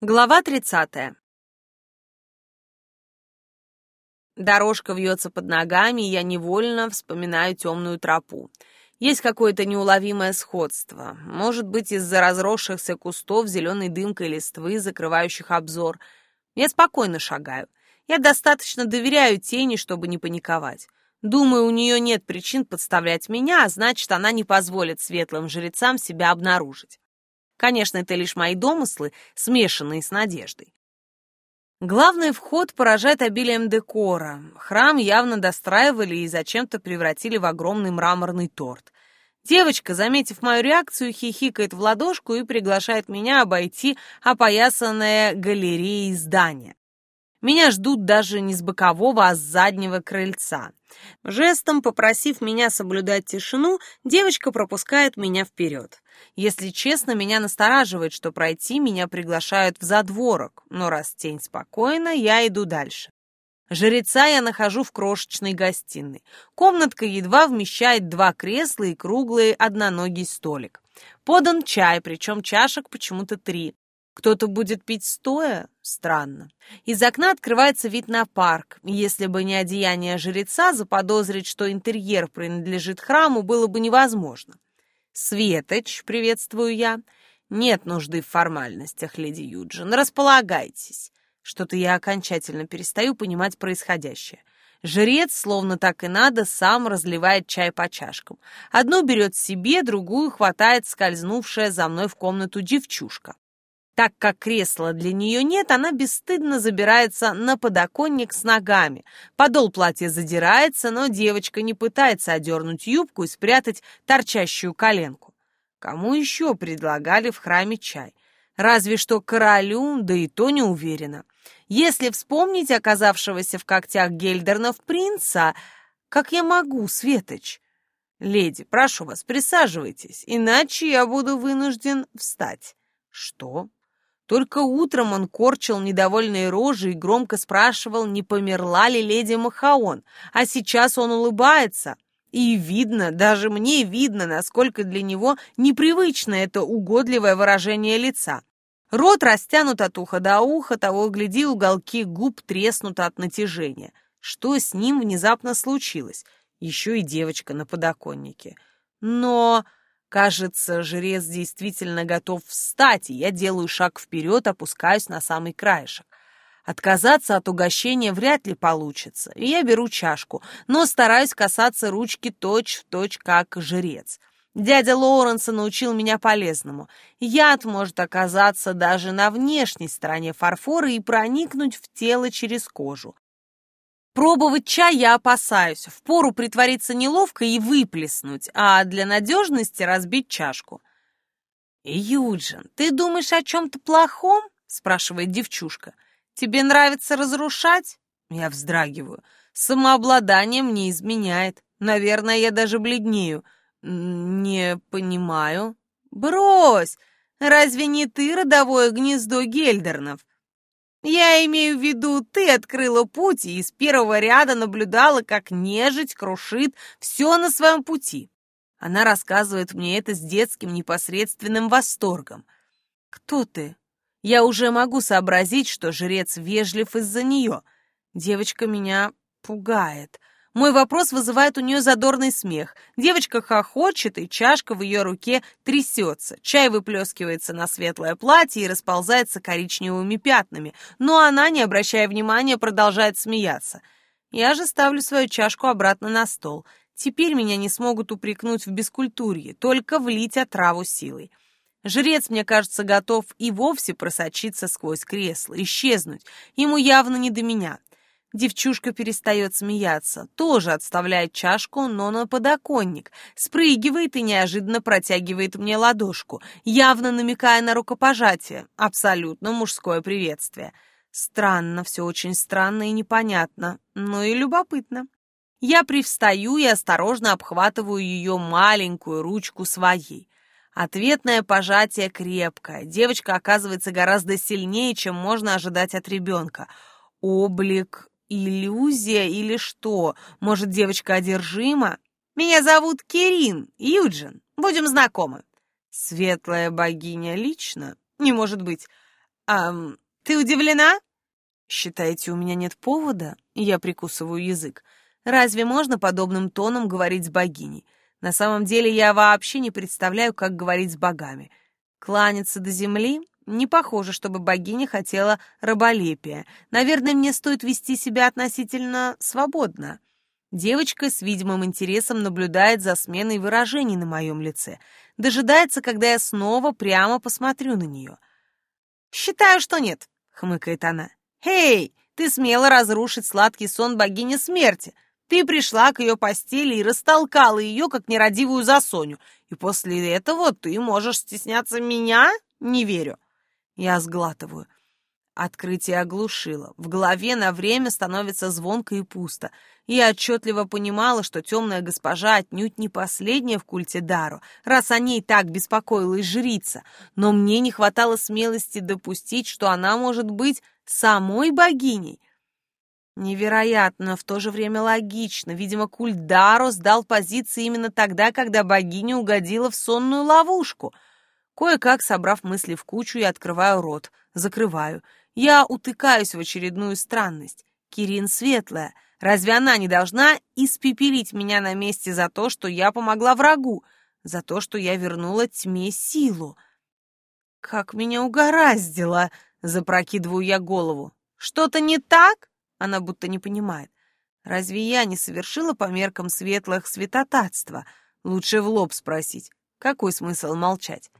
Глава 30. Дорожка вьется под ногами, и я невольно вспоминаю темную тропу. Есть какое-то неуловимое сходство. Может быть, из-за разросшихся кустов зеленой дымкой листвы, закрывающих обзор. Я спокойно шагаю. Я достаточно доверяю тени, чтобы не паниковать. Думаю, у нее нет причин подставлять меня, а значит, она не позволит светлым жрецам себя обнаружить. Конечно, это лишь мои домыслы, смешанные с надеждой. Главный вход поражает обилием декора. Храм явно достраивали и зачем-то превратили в огромный мраморный торт. Девочка, заметив мою реакцию, хихикает в ладошку и приглашает меня обойти опоясанное галереей здание. Меня ждут даже не с бокового, а с заднего крыльца. Жестом попросив меня соблюдать тишину, девочка пропускает меня вперед. Если честно, меня настораживает, что пройти меня приглашают в задворок, но раз тень спокойна, я иду дальше. Жреца я нахожу в крошечной гостиной. Комнатка едва вмещает два кресла и круглый одноногий столик. Подан чай, причем чашек почему-то три. Кто-то будет пить стоя? Странно. Из окна открывается вид на парк. Если бы не одеяние жреца, заподозрить, что интерьер принадлежит храму, было бы невозможно. «Светоч», — приветствую я. «Нет нужды в формальностях, леди Юджин. Располагайтесь». Что-то я окончательно перестаю понимать происходящее. Жрец, словно так и надо, сам разливает чай по чашкам. Одну берет себе, другую хватает скользнувшая за мной в комнату девчушка. Так как кресла для нее нет, она бесстыдно забирается на подоконник с ногами. Подол платья задирается, но девочка не пытается одернуть юбку и спрятать торчащую коленку. Кому еще предлагали в храме чай? Разве что королю, да и то не уверена. Если вспомнить оказавшегося в когтях Гельдернов принца, как я могу, Светоч? Леди, прошу вас, присаживайтесь, иначе я буду вынужден встать. Что? Только утром он корчил недовольные рожи и громко спрашивал, не померла ли леди Махаон, а сейчас он улыбается. И видно, даже мне видно, насколько для него непривычно это угодливое выражение лица. Рот растянут от уха до уха, того гляди, уголки губ треснуты от натяжения. Что с ним внезапно случилось? Еще и девочка на подоконнике. Но... Кажется, жрец действительно готов встать, и я делаю шаг вперед, опускаюсь на самый краешек. Отказаться от угощения вряд ли получится, и я беру чашку, но стараюсь касаться ручки точь-в-точь, точь, как жрец. Дядя Лоуренса научил меня полезному. Яд может оказаться даже на внешней стороне фарфора и проникнуть в тело через кожу. Пробовать чай я опасаюсь. Впору притвориться неловко и выплеснуть, а для надежности разбить чашку. «Юджин, ты думаешь о чем-то плохом?» — спрашивает девчушка. «Тебе нравится разрушать?» Я вздрагиваю. Самообладание мне изменяет. Наверное, я даже бледнею. Не понимаю. Брось! Разве не ты родовое гнездо Гельдернов? Я имею в виду, ты открыла путь и из первого ряда наблюдала, как нежить крушит все на своем пути. Она рассказывает мне это с детским непосредственным восторгом. Кто ты? Я уже могу сообразить, что жрец вежлив из-за нее. Девочка меня пугает. Мой вопрос вызывает у нее задорный смех. Девочка хохочет, и чашка в ее руке трясется. Чай выплескивается на светлое платье и расползается коричневыми пятнами, но она, не обращая внимания, продолжает смеяться. Я же ставлю свою чашку обратно на стол. Теперь меня не смогут упрекнуть в бескультурье, только влить отраву силой. Жрец, мне кажется, готов и вовсе просочиться сквозь кресло, исчезнуть. Ему явно не до меня. Девчушка перестает смеяться, тоже отставляет чашку, но на подоконник, спрыгивает и неожиданно протягивает мне ладошку, явно намекая на рукопожатие, абсолютно мужское приветствие. Странно, все очень странно и непонятно, но и любопытно. Я привстаю и осторожно обхватываю ее маленькую ручку своей. Ответное пожатие крепкое. Девочка оказывается гораздо сильнее, чем можно ожидать от ребенка. Облик Иллюзия или что? Может, девочка одержима? Меня зовут Кирин, Юджин. Будем знакомы. Светлая богиня лично? Не может быть. А ты удивлена? Считаете, у меня нет повода? Я прикусываю язык. Разве можно подобным тоном говорить с богиней? На самом деле я вообще не представляю, как говорить с богами. Кланяться до земли? Не похоже, чтобы богиня хотела раболепия. Наверное, мне стоит вести себя относительно свободно. Девочка с видимым интересом наблюдает за сменой выражений на моем лице. Дожидается, когда я снова прямо посмотрю на нее. «Считаю, что нет», — хмыкает она. «Эй, ты смела разрушить сладкий сон богини смерти. Ты пришла к ее постели и растолкала ее, как нерадивую засоню. И после этого ты можешь стесняться меня? Не верю. Я сглатываю. Открытие оглушило. В голове на время становится звонко и пусто. Я отчетливо понимала, что темная госпожа отнюдь не последняя в культе Дару, раз о ней так беспокоилась жрица. Но мне не хватало смелости допустить, что она может быть самой богиней. Невероятно, в то же время логично. Видимо, культ Даро сдал позиции именно тогда, когда богиня угодила в сонную ловушку. Кое-как, собрав мысли в кучу, я открываю рот, закрываю. Я утыкаюсь в очередную странность. Кирин светлая. Разве она не должна испепелить меня на месте за то, что я помогла врагу, за то, что я вернула тьме силу? Как меня угораздило, запрокидываю я голову. Что-то не так? Она будто не понимает. Разве я не совершила по меркам светлых святотатства? Лучше в лоб спросить. Какой смысл молчать?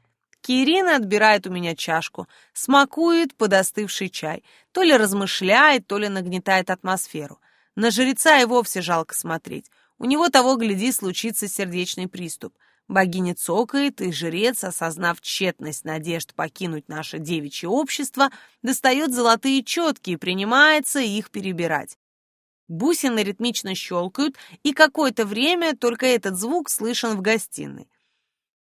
Кирина отбирает у меня чашку, смакует подостывший чай, то ли размышляет, то ли нагнетает атмосферу. На жреца и вовсе жалко смотреть. У него того, гляди, случится сердечный приступ. Богиня цокает, и жрец, осознав тщетность надежд покинуть наше девичье общество, достает золотые четки и принимается их перебирать. Бусины ритмично щелкают, и какое-то время только этот звук слышен в гостиной.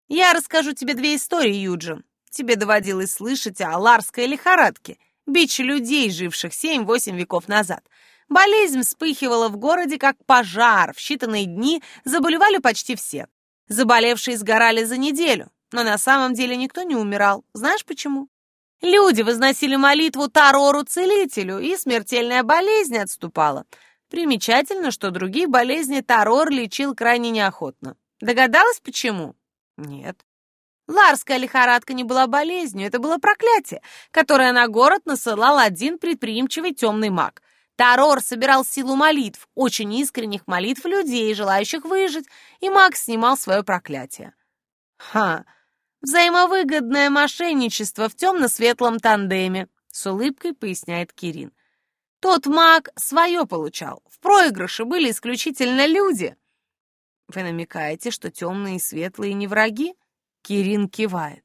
«Я расскажу тебе две истории, Юджин. Тебе доводилось слышать о ларской лихорадке, бич людей, живших семь-восемь веков назад. Болезнь вспыхивала в городе как пожар, в считанные дни заболевали почти все. Заболевшие сгорали за неделю, но на самом деле никто не умирал. Знаешь почему? Люди возносили молитву Тарору-целителю, и смертельная болезнь отступала. Примечательно, что другие болезни Тарор лечил крайне неохотно. Догадалась, почему? Нет. Ларская лихорадка не была болезнью, это было проклятие, которое на город насылал один предприимчивый темный маг. Тарор собирал силу молитв, очень искренних молитв людей, желающих выжить, и маг снимал свое проклятие. Ха! Взаимовыгодное мошенничество в темно-светлом тандеме, с улыбкой поясняет Кирин. Тот маг свое получал, в проигрыше были исключительно люди. Вы намекаете, что темные и светлые не враги? Кирин кивает.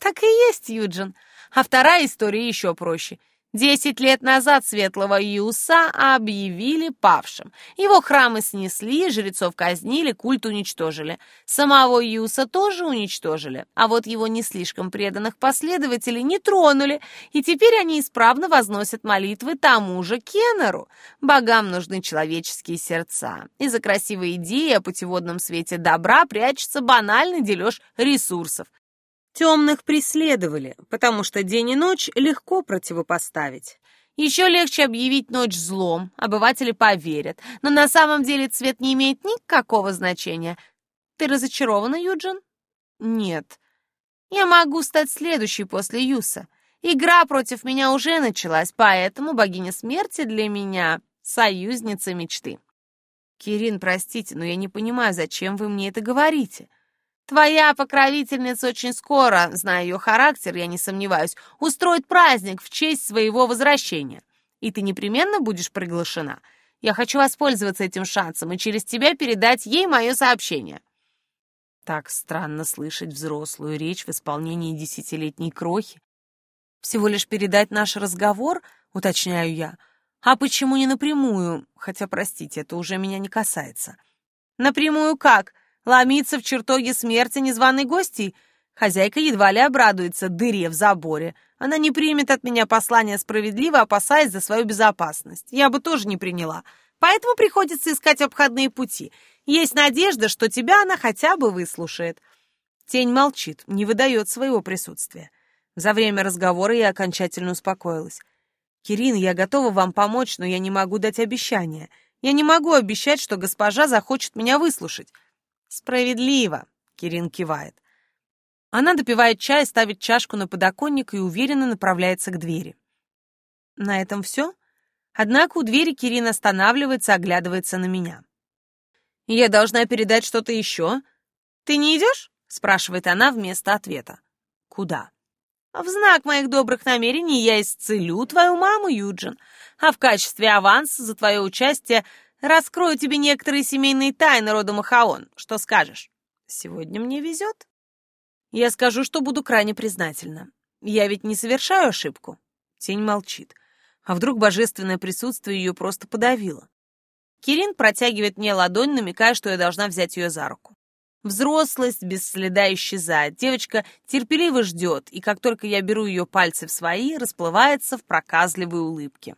Так и есть, Юджин. А вторая история еще проще. Десять лет назад светлого Юса объявили павшим. Его храмы снесли, жрецов казнили, культ уничтожили. Самого Юса тоже уничтожили, а вот его не слишком преданных последователей не тронули, и теперь они исправно возносят молитвы тому же Кеннеру. Богам нужны человеческие сердца, и за красивые идеи о путеводном свете добра прячется банальный дележ ресурсов. Темных преследовали, потому что день и ночь легко противопоставить. Еще легче объявить ночь злом, обыватели поверят, но на самом деле цвет не имеет никакого значения. Ты разочарована, Юджин? Нет. Я могу стать следующей после Юса. Игра против меня уже началась, поэтому богиня смерти для меня — союзница мечты. Кирин, простите, но я не понимаю, зачем вы мне это говорите. Твоя покровительница очень скоро, зная ее характер, я не сомневаюсь, устроит праздник в честь своего возвращения. И ты непременно будешь приглашена. Я хочу воспользоваться этим шансом и через тебя передать ей мое сообщение». Так странно слышать взрослую речь в исполнении десятилетней крохи. «Всего лишь передать наш разговор?» — уточняю я. «А почему не напрямую? Хотя, простите, это уже меня не касается». «Напрямую как?» Ломиться в чертоге смерти незваной гостей? Хозяйка едва ли обрадуется дыре в заборе. Она не примет от меня послание справедливо, опасаясь за свою безопасность. Я бы тоже не приняла. Поэтому приходится искать обходные пути. Есть надежда, что тебя она хотя бы выслушает. Тень молчит, не выдает своего присутствия. За время разговора я окончательно успокоилась. «Кирин, я готова вам помочь, но я не могу дать обещания. Я не могу обещать, что госпожа захочет меня выслушать». «Справедливо», — Кирин кивает. Она допивает чай, ставит чашку на подоконник и уверенно направляется к двери. На этом все? Однако у двери Кирин останавливается, оглядывается на меня. «Я должна передать что-то еще. Ты не идешь?» — спрашивает она вместо ответа. «Куда?» В знак моих добрых намерений я исцелю твою маму, Юджин, а в качестве аванса за твое участие раскрою тебе некоторые семейные тайны рода Махаон. Что скажешь? Сегодня мне везет. Я скажу, что буду крайне признательна. Я ведь не совершаю ошибку. Тень молчит. А вдруг божественное присутствие ее просто подавило? Кирин протягивает мне ладонь, намекая, что я должна взять ее за руку. Взрослость без следа исчезает. Девочка терпеливо ждет, и как только я беру ее пальцы в свои, расплывается в проказливой улыбке.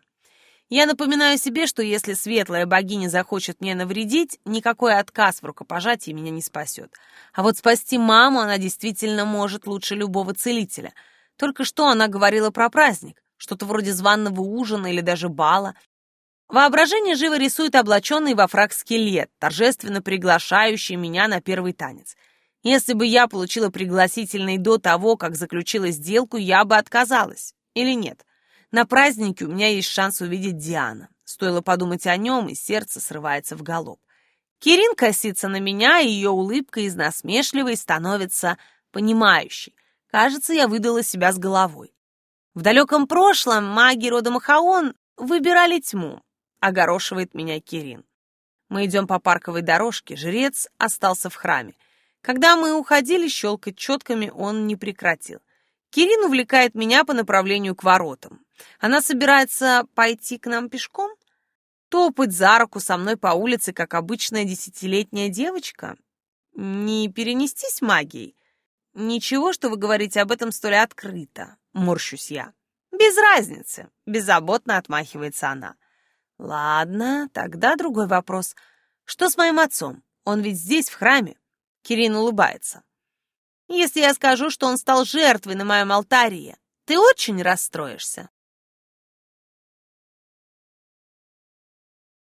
Я напоминаю себе, что если светлая богиня захочет мне навредить, никакой отказ в рукопожатии меня не спасет. А вот спасти маму она действительно может лучше любого целителя. Только что она говорила про праздник, что-то вроде званного ужина или даже бала. Воображение живо рисует облаченный во фраг скелет, торжественно приглашающий меня на первый танец. Если бы я получила пригласительный до того, как заключила сделку, я бы отказалась. Или нет? На празднике у меня есть шанс увидеть Диана. Стоило подумать о нем, и сердце срывается в галоп. Кирин косится на меня, и ее улыбка из насмешливой становится понимающей. Кажется, я выдала себя с головой. В далеком прошлом маги рода Махаон выбирали тьму, огорошивает меня Кирин. Мы идем по парковой дорожке, жрец остался в храме. Когда мы уходили, щелкать четками он не прекратил. Кирин увлекает меня по направлению к воротам. Она собирается пойти к нам пешком? Топать за руку со мной по улице, как обычная десятилетняя девочка? Не перенестись магией? Ничего, что вы говорите об этом столь открыто, морщусь я. Без разницы, беззаботно отмахивается она. Ладно, тогда другой вопрос. Что с моим отцом? Он ведь здесь, в храме. Кирин улыбается. Если я скажу, что он стал жертвой на моем алтаре, ты очень расстроишься.